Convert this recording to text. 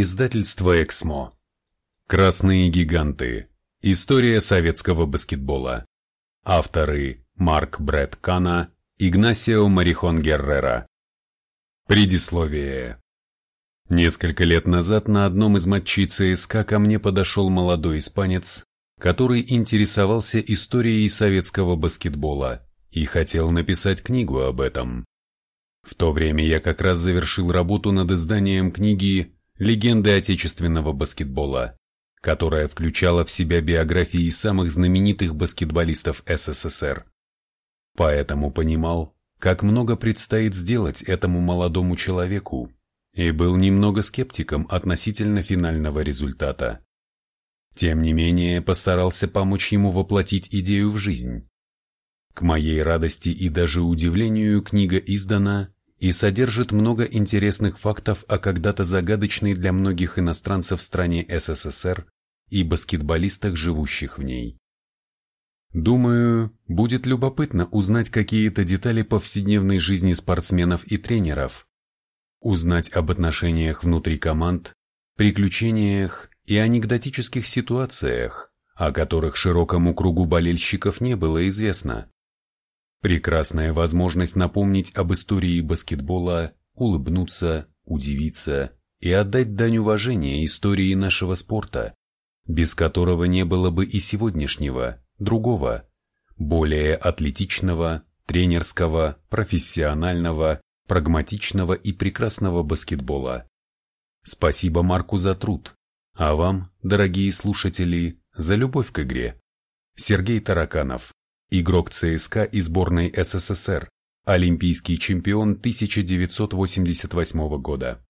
Издательство «Эксмо». Красные гиганты. История советского баскетбола. Авторы Марк Брэд Кана, Игнасио Марихон Геррера. Предисловие. Несколько лет назад на одном из матчей ЦСКА ко мне подошел молодой испанец, который интересовался историей советского баскетбола и хотел написать книгу об этом. В то время я как раз завершил работу над изданием книги «Легенды отечественного баскетбола», которая включала в себя биографии самых знаменитых баскетболистов СССР. Поэтому понимал, как много предстоит сделать этому молодому человеку, и был немного скептиком относительно финального результата. Тем не менее, постарался помочь ему воплотить идею в жизнь. К моей радости и даже удивлению книга издана и содержит много интересных фактов о когда-то загадочной для многих иностранцев стране СССР и баскетболистах, живущих в ней. Думаю, будет любопытно узнать какие-то детали повседневной жизни спортсменов и тренеров, узнать об отношениях внутри команд, приключениях и анекдотических ситуациях, о которых широкому кругу болельщиков не было известно. Прекрасная возможность напомнить об истории баскетбола, улыбнуться, удивиться и отдать дань уважения истории нашего спорта, без которого не было бы и сегодняшнего, другого, более атлетичного, тренерского, профессионального, прагматичного и прекрасного баскетбола. Спасибо Марку за труд, а вам, дорогие слушатели, за любовь к игре. Сергей Тараканов Игрок ЦСКА и сборной СССР, олимпийский чемпион 1988 года.